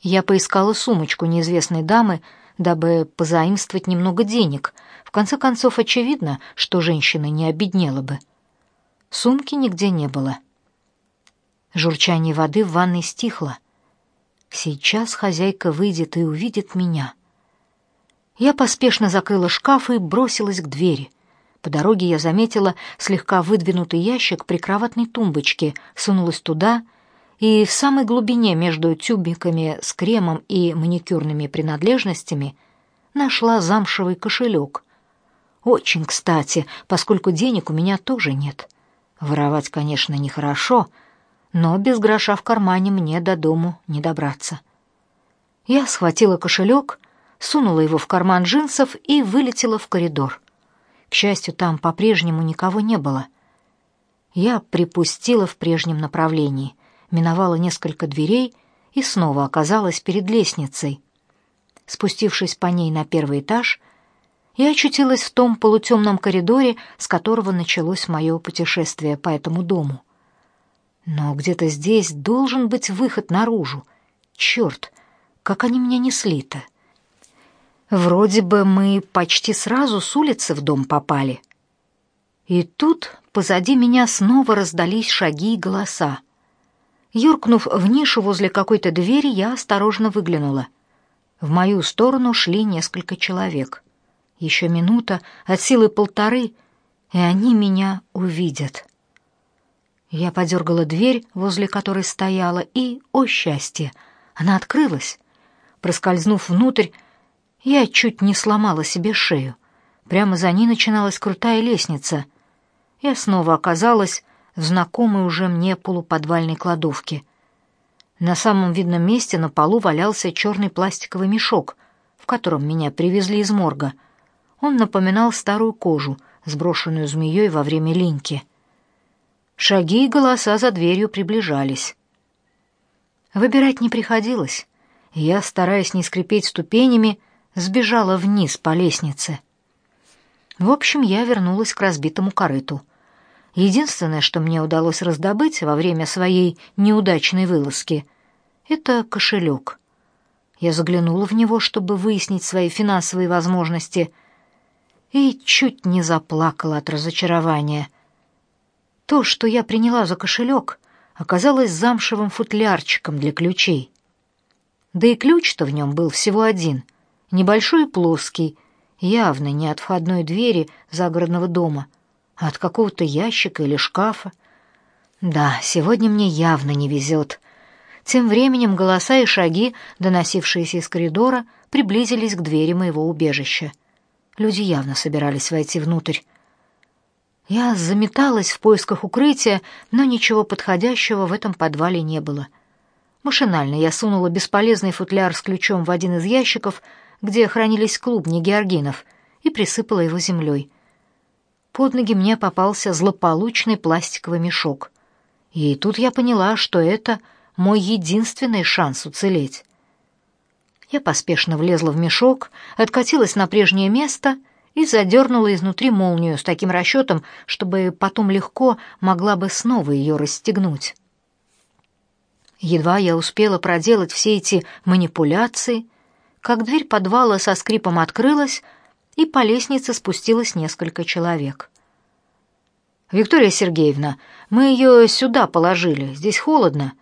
Я поискала сумочку неизвестной дамы, дабы позаимствовать немного денег. В конце концов, очевидно, что женщина не обеднела бы. Сумки нигде не было. Журчание воды в ванной стихло. Сейчас хозяйка выйдет и увидит меня. Я поспешно закрыла шкаф и бросилась к двери. По дороге я заметила слегка выдвинутый ящик прикроватной тумбочки, сунулась туда и в самой глубине между тюбиками с кремом и маникюрными принадлежностями нашла замшевый кошелек. Очень кстати, поскольку денег у меня тоже нет. Воровать, конечно, нехорошо, но без гроша в кармане мне до дому не добраться. Я схватила кошелек, сунула его в карман джинсов и вылетела в коридор. К счастью, там по-прежнему никого не было. Я припустила в прежнем направлении, миновала несколько дверей и снова оказалась перед лестницей. Спустившись по ней на первый этаж, я очутилась в том полутемном коридоре, с которого началось мое путешествие по этому дому. Но где-то здесь должен быть выход наружу. Черт, как они меня несли-то! Вроде бы мы почти сразу с улицы в дом попали. И тут позади меня снова раздались шаги и голоса. Юркнув в нишу возле какой-то двери, я осторожно выглянула. В мою сторону шли несколько человек. Еще минута, от силы полторы, и они меня увидят. Я подергала дверь, возле которой стояла, и, о счастье, она открылась. Проскользнув внутрь, я чуть не сломала себе шею. Прямо за ней начиналась крутая лестница. Я снова оказалась в знакомой уже мне полуподвальной кладовке. На самом видном месте на полу валялся черный пластиковый мешок, в котором меня привезли из морга. Он напоминал старую кожу, сброшенную змеей во время линьки. Шаги и голоса за дверью приближались. Выбирать не приходилось. Я, стараясь не скрипеть ступенями, сбежала вниз по лестнице. В общем, я вернулась к разбитому корыту. Единственное, что мне удалось раздобыть во время своей неудачной вылазки, это кошелек. Я заглянула в него, чтобы выяснить свои финансовые возможности, и чуть не заплакала от разочарования — то, что я приняла за кошелек, оказалось замшевым футлярчиком для ключей. Да и ключ-то в нем был всего один, небольшой и плоский, явно не от входной двери загородного дома, а от какого-то ящика или шкафа. Да, сегодня мне явно не везет. Тем временем голоса и шаги, доносившиеся из коридора, приблизились к двери моего убежища. Люди явно собирались войти внутрь. Я заметалась в поисках укрытия, но ничего подходящего в этом подвале не было. Машинально я сунула бесполезный футляр с ключом в один из ящиков, где хранились клубни георгинов, и присыпала его землей. Под ноги мне попался злополучный пластиковый мешок. И тут я поняла, что это мой единственный шанс уцелеть. Я поспешно влезла в мешок, откатилась на прежнее место — и задернула изнутри молнию с таким расчетом, чтобы потом легко могла бы снова ее расстегнуть. Едва я успела проделать все эти манипуляции, как дверь подвала со скрипом открылась, и по лестнице спустилось несколько человек. «Виктория Сергеевна, мы ее сюда положили, здесь холодно,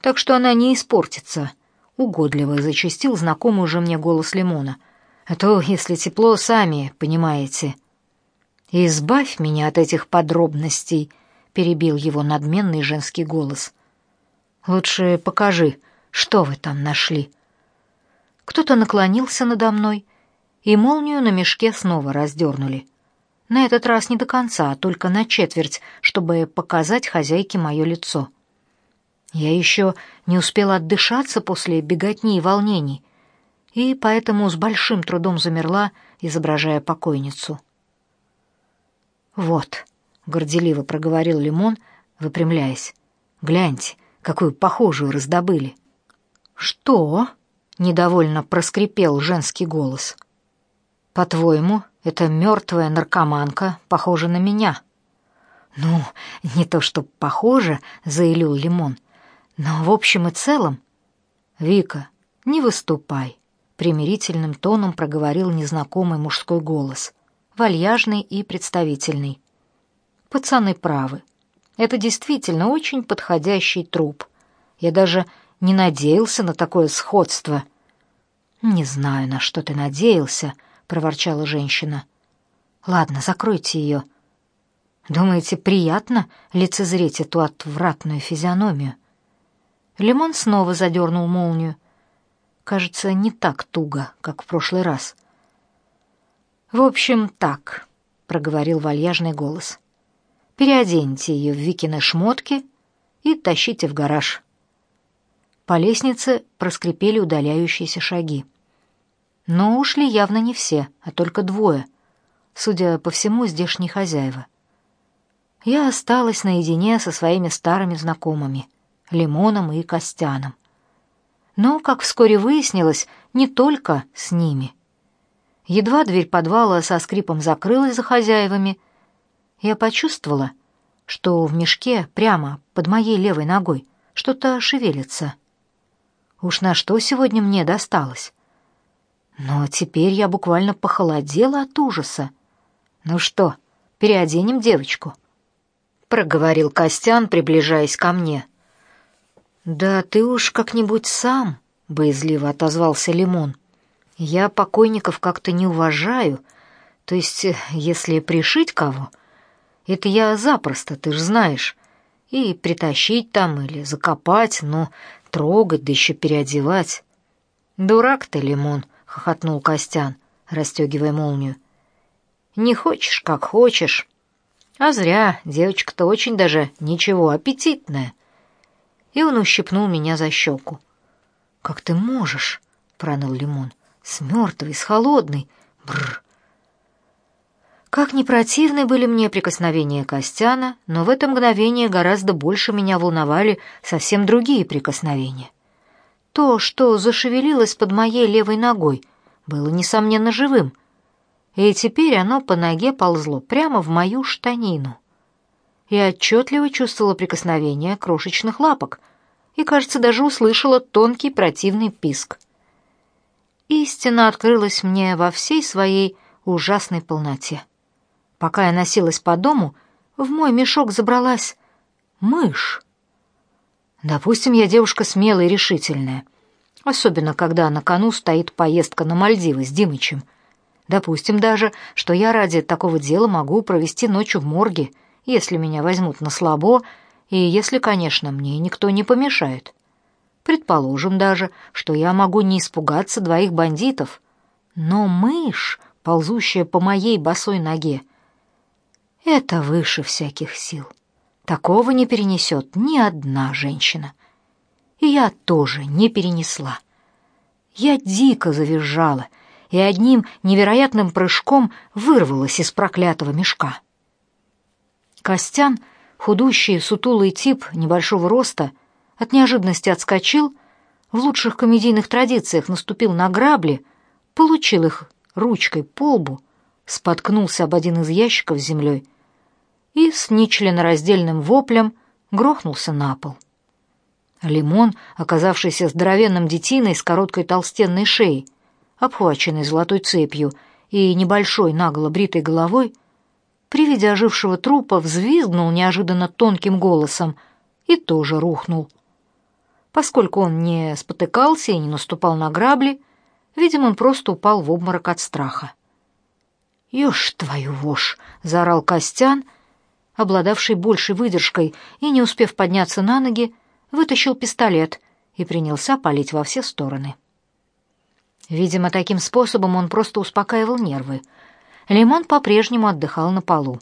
так что она не испортится», — угодливо зачастил знакомый уже мне голос Лимона — а то, если тепло, сами понимаете. Избавь меня от этих подробностей, перебил его надменный женский голос. Лучше покажи, что вы там нашли. Кто-то наклонился надо мной, и молнию на мешке снова раздернули. На этот раз не до конца, а только на четверть, чтобы показать хозяйке мое лицо. Я еще не успела отдышаться после беготни и волнений и поэтому с большим трудом замерла, изображая покойницу. «Вот», — горделиво проговорил Лимон, выпрямляясь, — «гляньте, какую похожую раздобыли». «Что?» — недовольно проскрипел женский голос. «По-твоему, эта мертвая наркоманка похожа на меня?» «Ну, не то что похоже», — заявил Лимон, — «но в общем и целом...» «Вика, Не выступай, примирительным тоном проговорил незнакомый мужской голос, вальяжный и представительный. Пацаны правы. Это действительно очень подходящий труп. Я даже не надеялся на такое сходство. Не знаю, на что ты надеялся, проворчала женщина. Ладно, закройте ее. Думаете, приятно лицезреть эту отвратную физиономию? Лимон снова задернул молнию. Кажется, не так туго, как в прошлый раз. В общем, так, проговорил вальяжный голос. Переоденьте ее в Викины шмотки и тащите в гараж. По лестнице проскрипели удаляющиеся шаги. Но ушли явно не все, а только двое. Судя по всему, здешние хозяева. Я осталась наедине со своими старыми знакомыми, Лимоном и Костяном. Но, как вскоре выяснилось, не только с ними. Едва дверь подвала со скрипом закрылась за хозяевами, я почувствовала, что в мешке прямо под моей левой ногой что-то шевелится. Уж на что сегодня мне досталось? Но теперь я буквально похолодела от ужаса. Ну что, переоденем девочку? проговорил Костян, приближаясь ко мне. Да ты уж как-нибудь сам, боязливо отозвался Лимон. Я покойников как-то не уважаю. То есть, если пришить кого, это я запросто, ты ж знаешь. И притащить там или закопать, но трогать да еще переодевать. Дурак ты, Лимон, хохотнул Костян, расстегивая молнию. Не хочешь, как хочешь. А зря, девочка-то очень даже ничего, аппетитная. И он ущипнул меня за щеку. Как ты можешь? проныл Лимон. С мертвой, с холодной. Бррр. Как не противны были мне прикосновения Костяна, но в это мгновение гораздо больше меня волновали совсем другие прикосновения. То, что зашевелилось под моей левой ногой, было несомненно живым, и теперь оно по ноге ползло прямо в мою штанину. Я отчетливо чувствовала прикосновение крошечных лапок и, кажется, даже услышала тонкий противный писк. Истина открылась мне во всей своей ужасной полноте. Пока я носилась по дому, в мой мешок забралась мышь. Допустим, я девушка смелая и решительная, особенно когда на кону стоит поездка на Мальдивы с Димычем. Допустим даже, что я ради такого дела могу провести ночь в морге, если меня возьмут на слабо, и если, конечно, мне никто не помешает. Предположим даже, что я могу не испугаться двоих бандитов, но мышь, ползущая по моей босой ноге, это выше всяких сил. Такого не перенесет ни одна женщина. И я тоже не перенесла. Я дико завизжала и одним невероятным прыжком вырвалась из проклятого мешка. Костян, худущий, сутулый тип небольшого роста, от неожиданности отскочил, в лучших комедийных традициях наступил на грабли, получил их ручкой по лбу, споткнулся об один из ящиков с землей и с нечленораздельным воплем грохнулся на пол. Лимон, оказавшийся здоровенным детиной с короткой толстенной шеей, обхваченной золотой цепью и небольшой нагло бритой головой, при виде ожившего трупа взвизгнул неожиданно тонким голосом и тоже рухнул. Поскольку он не спотыкался и не наступал на грабли, видимо, он просто упал в обморок от страха. «Ешь твою вошь!» — заорал Костян, обладавший большей выдержкой, и, не успев подняться на ноги, вытащил пистолет и принялся палить во все стороны. Видимо, таким способом он просто успокаивал нервы. Лимон по-прежнему отдыхал на полу.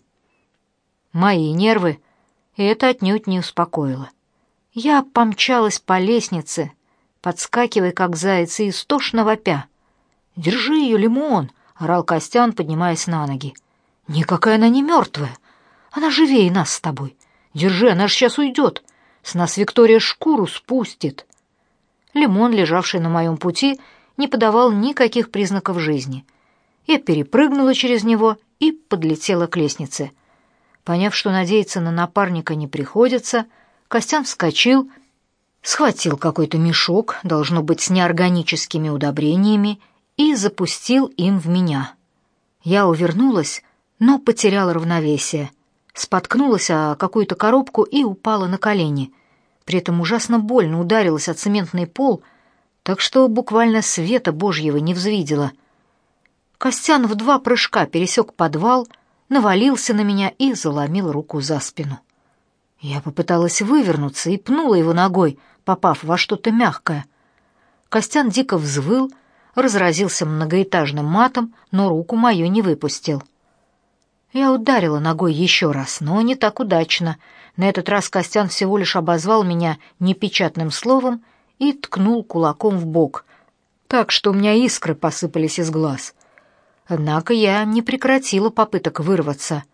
Мои нервы это отнюдь не успокоило. Я помчалась по лестнице, подскакивая, как заяц, и истошно вопя. «Держи ее, Лимон!» орал Костян, поднимаясь на ноги. Никакая она не мертвая. Она живее нас с тобой. Держи, она же сейчас уйдет. С нас Виктория шкуру спустит. Лимон, лежавший на моем пути, не подавал никаких признаков жизни. Я перепрыгнула через него и подлетела к лестнице. Поняв, что надеяться на напарника не приходится, Костян вскочил, схватил какой-то мешок, должно быть, с неорганическими удобрениями, и запустил им в меня. Я увернулась, но потеряла равновесие, споткнулась о какую-то коробку и упала на колени. При этом ужасно больно ударилась о цементный пол, так что буквально света Божьего не взвидела. Костян в два прыжка пересек подвал, навалился на меня и заломил руку за спину. Я попыталась вывернуться и пнула его ногой, попав во что-то мягкое. Костян дико взвыл, разразился многоэтажным матом, но руку мою не выпустил. Я ударила ногой еще раз, но не так удачно. На этот раз Костян всего лишь обозвал меня непечатным словом и ткнул кулаком в бок, так что у меня искры посыпались из глаз. Однако я не прекратила попыток вырваться,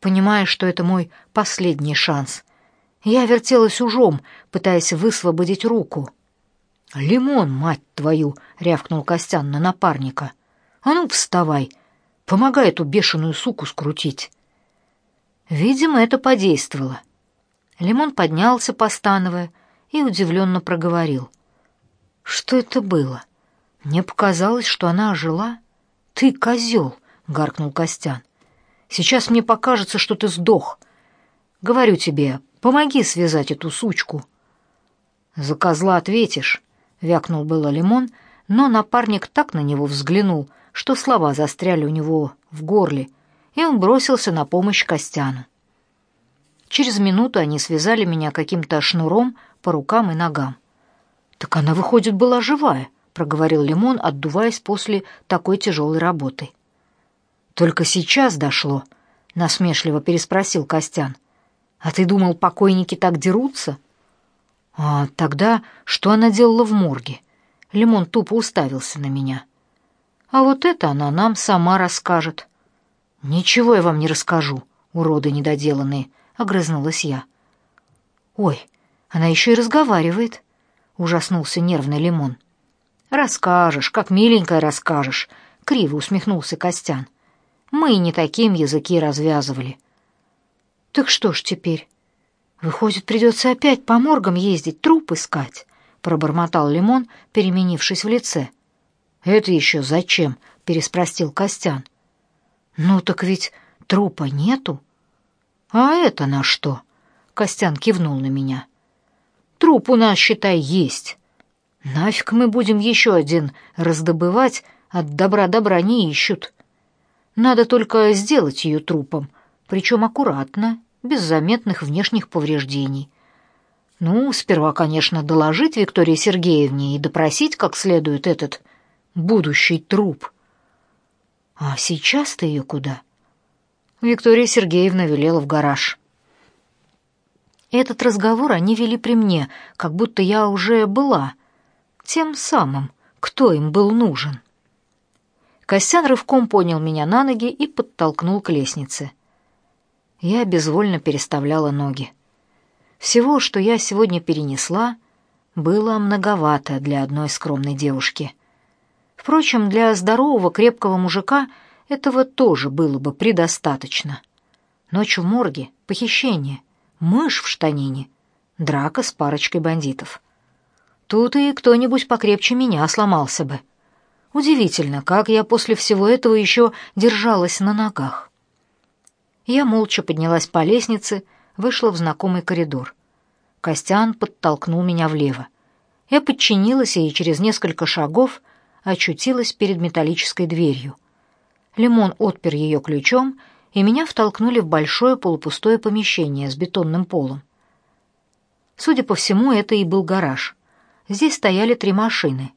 понимая, что это мой последний шанс. Я вертелась ужом, пытаясь высвободить руку. «Лимон, мать твою!» — рявкнул Костян на напарника. «А ну, вставай!» Помогай эту бешеную суку скрутить. Видимо, это подействовало. Лимон поднялся, постановая, и удивленно проговорил. «Что это было? Мне показалось, что она ожила. Ты козел!» — гаркнул Костян. «Сейчас мне покажется, что ты сдох. Говорю тебе, помоги связать эту сучку». «За козла ответишь», — вякнул было Лимон, но напарник так на него взглянул, что слова застряли у него в горле, и он бросился на помощь Костяну. Через минуту они связали меня каким-то шнуром по рукам и ногам. «Так она, выходит, была живая», — проговорил Лимон, отдуваясь после такой тяжелой работы. «Только сейчас дошло», — насмешливо переспросил Костян. «А ты думал, покойники так дерутся?» «А тогда что она делала в морге?» Лимон тупо уставился на меня. А вот это она нам сама расскажет. Ничего я вам не расскажу, уроды недоделанные, огрызнулась я. Ой, она еще и разговаривает, ужаснулся нервный лимон. Расскажешь, как миленькая расскажешь, криво усмехнулся Костян. Мы не таким языки развязывали. Так что ж теперь? Выходит, придется опять по моргам ездить, труп искать, пробормотал Лимон, переменившись в лице. «Это еще зачем?» — переспросил Костян. «Ну так ведь трупа нету». «А это на что?» — Костян кивнул на меня. «Труп у нас, считай, есть. Нафиг мы будем еще один раздобывать, от добра добра не ищут. Надо только сделать ее трупом, причем аккуратно, без заметных внешних повреждений». Ну, сперва, конечно, доложить Виктории Сергеевне и допросить как следует этот будущий труп. А сейчас ты ее куда? Виктория Сергеевна велела в гараж. Этот разговор они вели при мне, как будто я уже была тем самым, кто им был нужен. Костян рывком поднял меня на ноги и подтолкнул к лестнице. Я безвольно переставляла ноги. Всего, что я сегодня перенесла, было многовато для одной скромной девушки — Впрочем, для здорового крепкого мужика этого тоже было бы предостаточно. Ночью в морге, похищение, мышь в штанине, драка с парочкой бандитов. Тут и кто-нибудь покрепче меня сломался бы. Удивительно, как я после всего этого еще держалась на ногах. Я молча поднялась по лестнице, вышла в знакомый коридор. Костян подтолкнул меня влево. Я подчинилась и через несколько шагов — очутилась перед металлической дверью. Лимон отпер ее ключом, и меня втолкнули в большое полупустое помещение с бетонным полом. Судя по всему, это и был гараж. Здесь стояли три машины.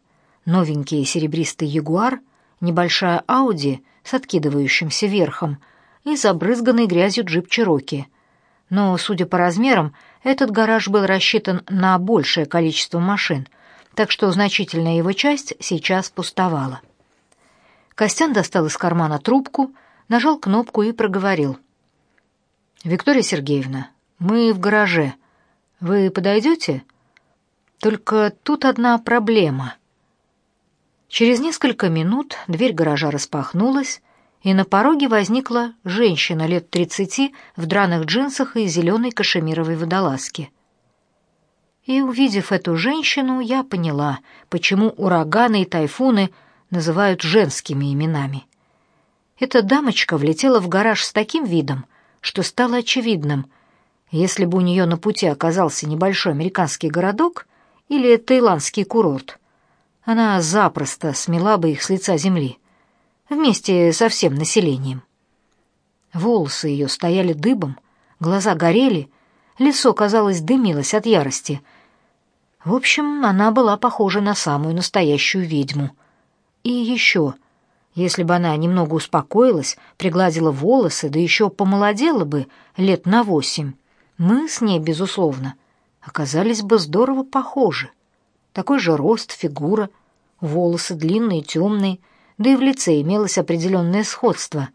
Новенький серебристый «Ягуар», небольшая «Ауди» с откидывающимся верхом и забрызганный грязью джип «Чироки». Но, судя по размерам, этот гараж был рассчитан на большее количество машин — так что значительная его часть сейчас пустовала. Костян достал из кармана трубку, нажал кнопку и проговорил. «Виктория Сергеевна, мы в гараже. Вы подойдете? Только тут одна проблема». Через несколько минут дверь гаража распахнулась, и на пороге возникла женщина лет тридцати в драных джинсах и зеленой кашемировой водолазке. И, увидев эту женщину, я поняла, почему ураганы и тайфуны называют женскими именами. Эта дамочка влетела в гараж с таким видом, что стало очевидным, если бы у нее на пути оказался небольшой американский городок или таиландский курорт, она запросто смела бы их с лица земли, вместе со всем населением. Волосы ее стояли дыбом, глаза горели, лицо, казалось, дымилось от ярости. В общем, она была похожа на самую настоящую ведьму. И еще, если бы она немного успокоилась, пригладила волосы, да еще помолодела бы лет на восемь, мы с ней, безусловно, оказались бы здорово похожи. Такой же рост, фигура, волосы длинные, темные, да и в лице имелось определенное сходство.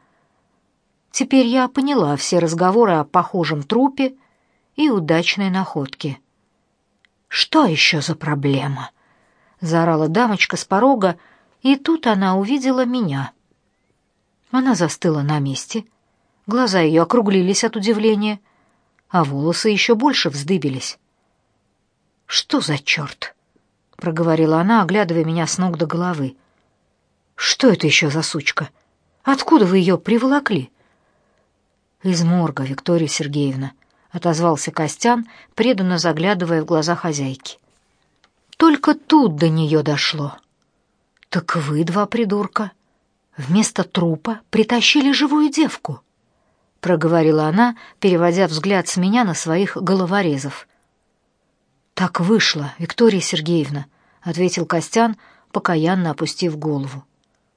Теперь я поняла все разговоры о похожем трупе и удачной находке. «Что еще за проблема?» — заорала дамочка с порога, и тут она увидела меня. Она застыла на месте, глаза ее округлились от удивления, а волосы еще больше вздыбились. «Что за черт?» — проговорила она, оглядывая меня с ног до головы. «Что это еще за сучка? Откуда вы ее приволокли?» «Из морга, Виктория Сергеевна», — отозвался Костян, преданно заглядывая в глаза хозяйки. Только тут до нее дошло. «Так вы, два придурка, вместо трупа притащили живую девку», — проговорила она, переводя взгляд с меня на своих головорезов. Так вышло, Виктория Сергеевна, ответил Костян, покаянно опустив голову.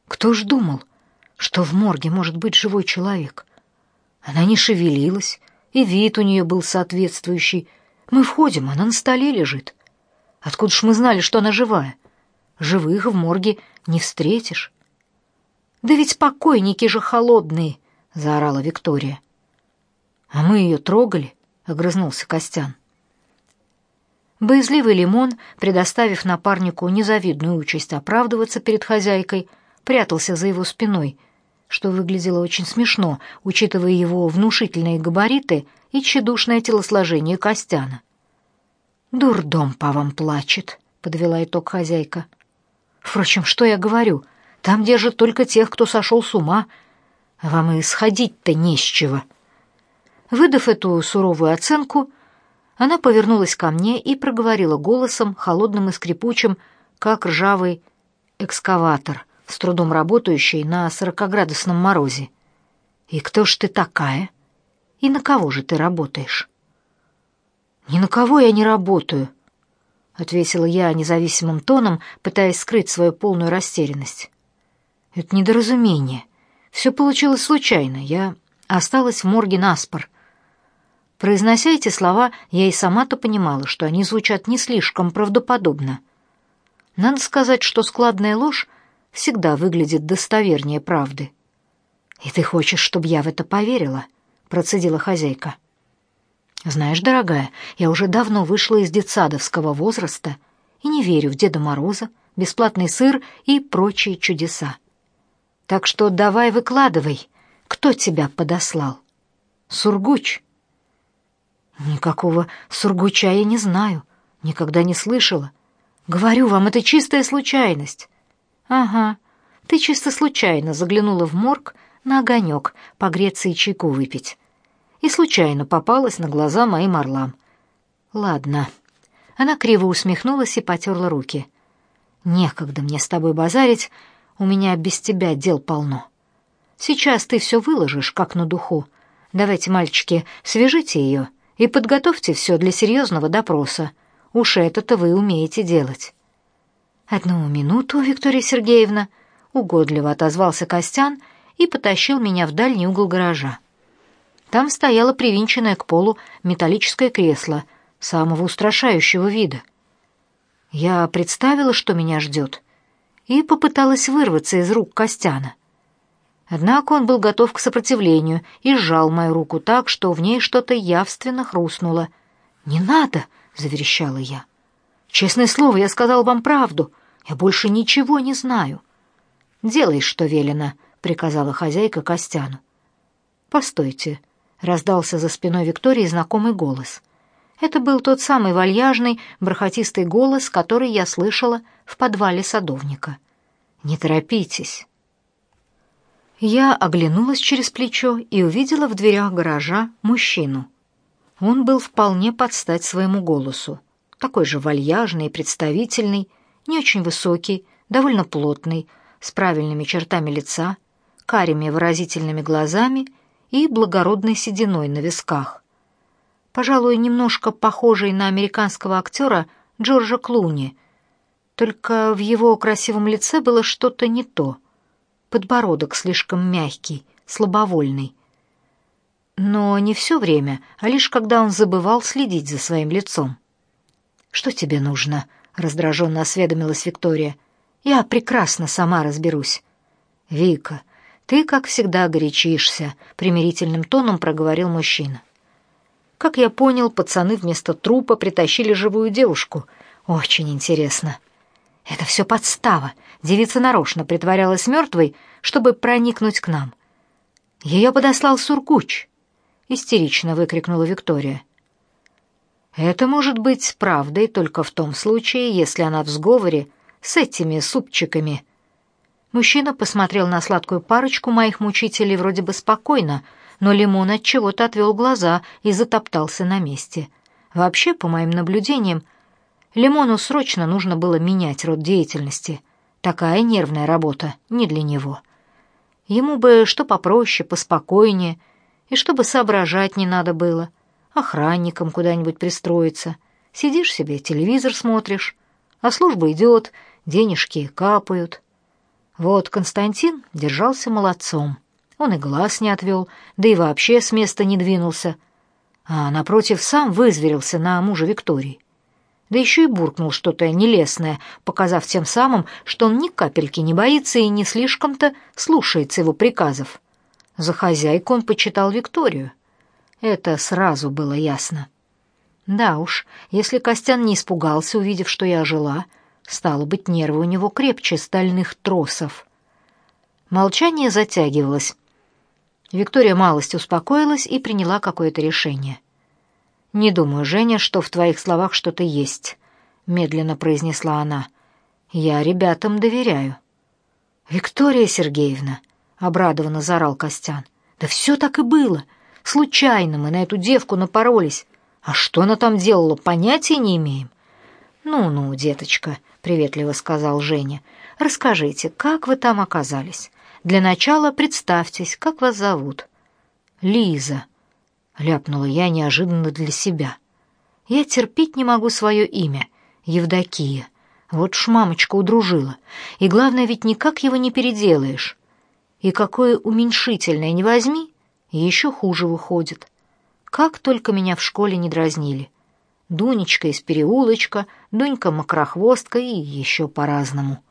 Кто ж думал, что в морге может быть живой человек? Она не шевелилась, и вид у нее был соответствующий. Мы входим, она на столе лежит. Откуда ж мы знали, что она живая? Живых в морге не встретишь. Да ведь покойники же холодные, заорала Виктория. А мы ее трогали, огрызнулся Костян. Боязливый лимон, предоставив напарнику незавидную участь оправдываться перед хозяйкой, прятался за его спиной, что выглядело очень смешно, учитывая его внушительные габариты и тщедушное телосложение Костяна. «Дурдом по вам плачет», — подвела итог хозяйка. «Впрочем, что я говорю? Там держат только тех, кто сошел с ума. А вам и сходить-то не с чего». Выдав эту суровую оценку, она повернулась ко мне и проговорила голосом, холодным и скрипучим, как ржавый экскаватор, с трудом работающий на сорокоградусном морозе. «И кто ж ты такая? И на кого же ты работаешь?» «Ни на кого я не работаю», — ответила я независимым тоном, пытаясь скрыть свою полную растерянность. «Это недоразумение. Все получилось случайно. Я осталась в морге наспор» Произнося эти слова, я и сама-то понимала, что они звучат не слишком правдоподобно. Надо сказать, что складная ложь всегда выглядит достовернее правды. «И ты хочешь, чтобы я в это поверила?» — процедила хозяйка. «Знаешь, дорогая, я уже давно вышла из детсадовского возраста и не верю в Деда Мороза, бесплатный сыр и прочие чудеса. Так что давай выкладывай, кто тебя подослал?» «Сургуч», Никакого сургуча я не знаю, никогда не слышала. Говорю вам, это чистая случайность. Ага. Ты чисто случайно заглянула в морг на огонек погреться и чайку выпить. И случайно попалась на глаза моим орлам. Ладно. Она криво усмехнулась и потерла руки. Некогда мне с тобой базарить, у меня без тебя дел полно. Сейчас ты все выложишь, как на духу. Давайте, мальчики, свяжите ее и подготовьте все для серьезного допроса. Уж это-то вы умеете делать». «Одну минуту, Виктория Сергеевна», — угодливо отозвался Костян и потащил меня в дальний угол гаража. Там стояло привинченное к полу металлическое кресло самого устрашающего вида. Я представила, что меня ждет, и попыталась вырваться из рук Костяна. Однако он был готов к сопротивлению и сжал мою руку так, что в ней что-то явственно хрустнуло. «Не надо!» — заверещала я. «Честное слово, я сказал вам правду. Я больше ничего не знаю». «Делай, что велено», — приказала хозяйка Костяну. «Постойте», — раздался за спиной Виктории знакомый голос. Это был тот самый вальяжный, бархатистый голос, который я слышала в подвале садовника. «Не торопитесь». Я оглянулась через плечо и увидела в дверях гаража мужчину. Он был вполне под стать своему голосу. Такой же вальяжный и представительный, не очень высокий, довольно плотный, с правильными чертами лица, карими выразительными глазами и благородной сединой на висках. Пожалуй, немножко похожий на американского актера Джорджа Клуни, только в его красивом лице было что-то не то. Подбородок слишком мягкий, слабовольный. Но не все время, а лишь когда он забывал следить за своим лицом. «Что тебе нужно?» — раздраженно осведомилась Виктория. «Я прекрасно сама разберусь». «Вика, ты, как всегда, горячишься», — примирительным тоном проговорил мужчина. Как я понял, пацаны вместо трупа притащили живую девушку. Очень интересно. Это все подстава. Девица нарочно притворялась мертвой, чтобы проникнуть к нам. Ее подослал Сургуч. Истерично выкрикнула Виктория. Это может быть правдой только в том случае, если она в сговоре с этими супчиками. Мужчина посмотрел на сладкую парочку моих мучителей вроде бы спокойно, но Лимон от чего-то отвел глаза и затоптался на месте. Вообще, по моим наблюдениям, Лимону срочно нужно было менять род деятельности. Такая нервная работа не для него. Ему бы что попроще, поспокойнее, и чтобы соображать не надо было охранником куда-нибудь пристроиться. Сидишь себе, телевизор смотришь, а служба идет, денежки капают. Вот Константин держался молодцом. Он и глаз не отвел, да и вообще с места не двинулся. А напротив сам вызверился на мужа Виктории. Да еще и буркнул что-то нелестное, показав тем самым, что он ни капельки не боится и не слишком-то слушается его приказов. За хозяйку он почитал Викторию. Это сразу было ясно. Да уж, если Костян не испугался, увидев, что я жила, стало быть, нервы у него крепче стальных тросов. Молчание затягивалось. Виктория малость успокоилась и приняла какое-то решение. «Не думаю, Женя, что в твоих словах что-то есть», — медленно произнесла она. «Я ребятам доверяю». «Виктория Сергеевна», — обрадованно заорал Костян, — «да все так и было. Случайно мы на эту девку напоролись. А что она там делала, понятия не имеем. Ну-ну, деточка, приветливо сказал Женя. Расскажите, как вы там оказались? Для начала представьтесь, как вас зовут? Лиза, ляпнула я неожиданно для себя. Я терпеть не могу свое имя, Евдокия. Вот ж мамочка удружила. И главное, ведь никак его не переделаешь. И какое уменьшительное не возьми, еще хуже выходит. Как только меня в школе не дразнили. Дунечка из переулочка, Дунька макрохвостка и еще по-разному.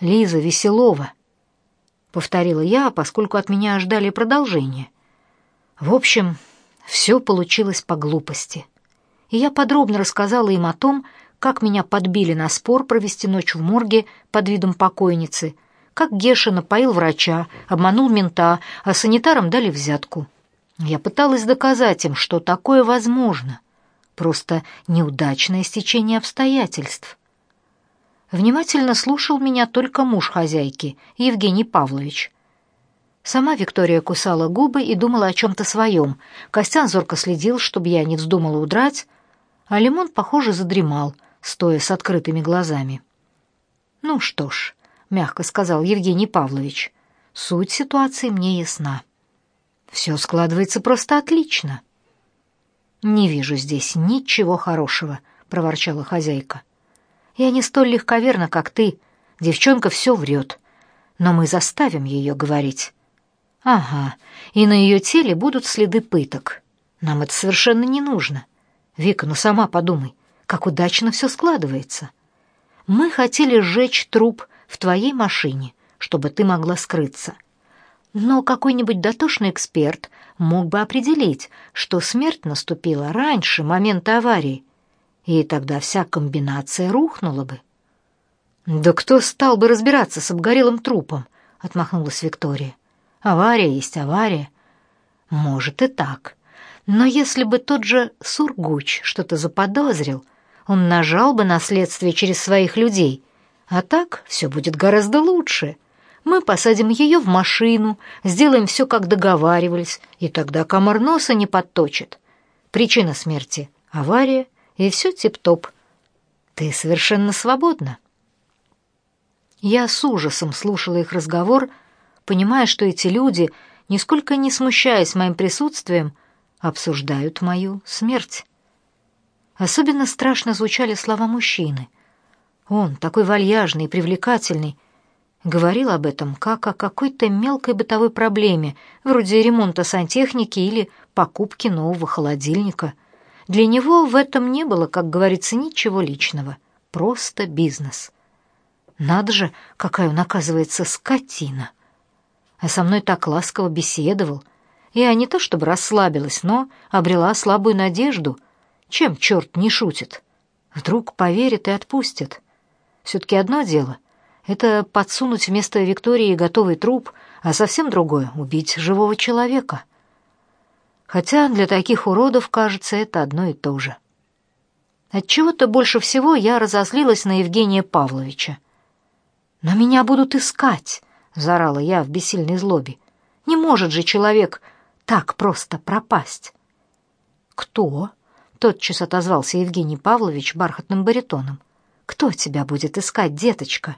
Лиза Веселова, повторила я, поскольку от меня ждали продолжения. В общем, все получилось по глупости. И я подробно рассказала им о том, как меня подбили на спор провести ночь в морге под видом покойницы, как Геша напоил врача, обманул мента, а санитарам дали взятку. Я пыталась доказать им, что такое возможно. Просто неудачное стечение обстоятельств. Внимательно слушал меня только муж хозяйки, Евгений Павлович. Сама Виктория кусала губы и думала о чем-то своем. Костян зорко следил, чтобы я не вздумала удрать, а Лимон, похоже, задремал, стоя с открытыми глазами. Ну что ж, мягко сказал Евгений Павлович. Суть ситуации мне ясна. Все складывается просто отлично. Не вижу здесь ничего хорошего, проворчала хозяйка. Я не столь легковерна, как ты. Девчонка все врет. Но мы заставим ее говорить. Ага, и на ее теле будут следы пыток. Нам это совершенно не нужно. Вика, ну сама подумай, как удачно все складывается. Мы хотели сжечь труп в твоей машине, чтобы ты могла скрыться. Но какой-нибудь дотошный эксперт мог бы определить, что смерть наступила раньше момента аварии, и тогда вся комбинация рухнула бы. «Да кто стал бы разбираться с обгорелым трупом?» — отмахнулась Виктория. «Авария есть авария». «Может и так. Но если бы тот же Сургуч что-то заподозрил, он нажал бы на следствие через своих людей. А так все будет гораздо лучше. Мы посадим ее в машину, сделаем все, как договаривались, и тогда комар носа не подточит. Причина смерти — авария, и все тип-топ. Ты совершенно свободна. Я с ужасом слушала их разговор, понимая, что эти люди, нисколько не смущаясь моим присутствием, обсуждают мою смерть. Особенно страшно звучали слова мужчины. Он, такой вальяжный и привлекательный, говорил об этом как о какой-то мелкой бытовой проблеме, вроде ремонта сантехники или покупки нового холодильника. Для него в этом не было, как говорится, ничего личного, просто бизнес. Надо же, какая он, оказывается, скотина. А со мной так ласково беседовал. Я не то чтобы расслабилась, но обрела слабую надежду. Чем черт не шутит? Вдруг поверит и отпустит. Все-таки одно дело — это подсунуть вместо Виктории готовый труп, а совсем другое — убить живого человека. Хотя для таких уродов, кажется, это одно и то же. Отчего-то больше всего я разозлилась на Евгения Павловича. «Но меня будут искать!» — заорала я в бессильной злобе. «Не может же человек так просто пропасть!» «Кто?» — тотчас отозвался Евгений Павлович бархатным баритоном. «Кто тебя будет искать, деточка?»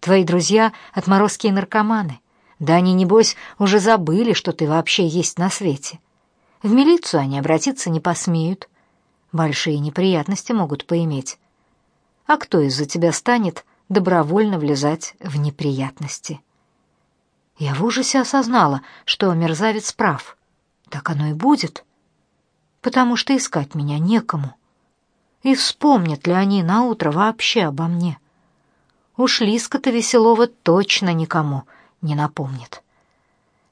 «Твои друзья — отморозкие наркоманы. Да они, небось, уже забыли, что ты вообще есть на свете. В милицию они обратиться не посмеют. Большие неприятности могут поиметь. А кто из-за тебя станет добровольно влезать в неприятности. Я в ужасе осознала, что мерзавец прав. Так оно и будет, потому что искать меня некому. И вспомнят ли они на утро вообще обо мне? Уж Лиска-то Веселова точно никому не напомнит.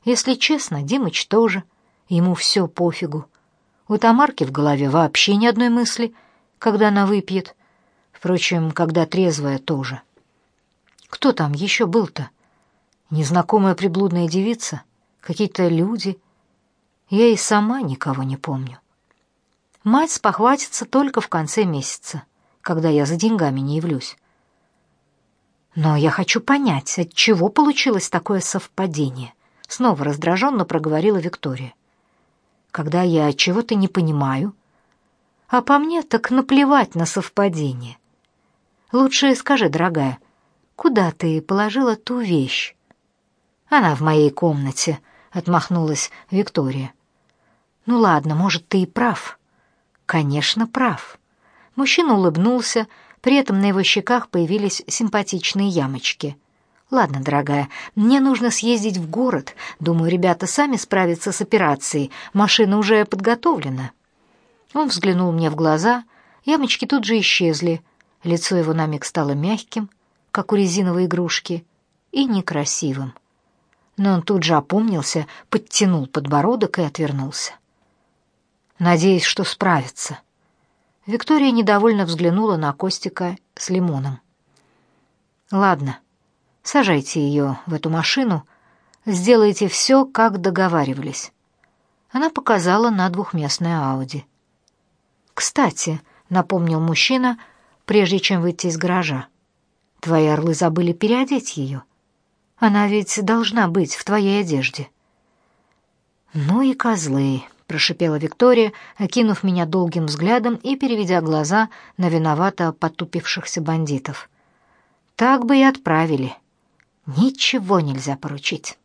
Если честно, Димыч тоже, ему все пофигу. У Тамарки в голове вообще ни одной мысли, когда она выпьет. Впрочем, когда трезвая тоже. Кто там еще был-то? Незнакомая приблудная девица? Какие-то люди? Я и сама никого не помню. Мать спохватится только в конце месяца, когда я за деньгами не явлюсь. Но я хочу понять, от чего получилось такое совпадение. Снова раздраженно проговорила Виктория. Когда я чего-то не понимаю, а по мне так наплевать на совпадение. Лучше скажи, дорогая, — куда ты положила ту вещь?» «Она в моей комнате», — отмахнулась Виктория. «Ну ладно, может, ты и прав». «Конечно, прав». Мужчина улыбнулся, при этом на его щеках появились симпатичные ямочки. «Ладно, дорогая, мне нужно съездить в город. Думаю, ребята сами справятся с операцией. Машина уже подготовлена». Он взглянул мне в глаза, ямочки тут же исчезли. Лицо его на миг стало мягким, как у резиновой игрушки, и некрасивым. Но он тут же опомнился, подтянул подбородок и отвернулся. Надеюсь, что справится. Виктория недовольно взглянула на Костика с лимоном. Ладно, сажайте ее в эту машину, сделайте все, как договаривались. Она показала на двухместное Ауди. Кстати, напомнил мужчина, прежде чем выйти из гаража. Твои орлы забыли переодеть ее. Она ведь должна быть в твоей одежде. Ну и козлы, прошипела Виктория, окинув меня долгим взглядом и переведя глаза на виновато потупившихся бандитов. Так бы и отправили. Ничего нельзя поручить.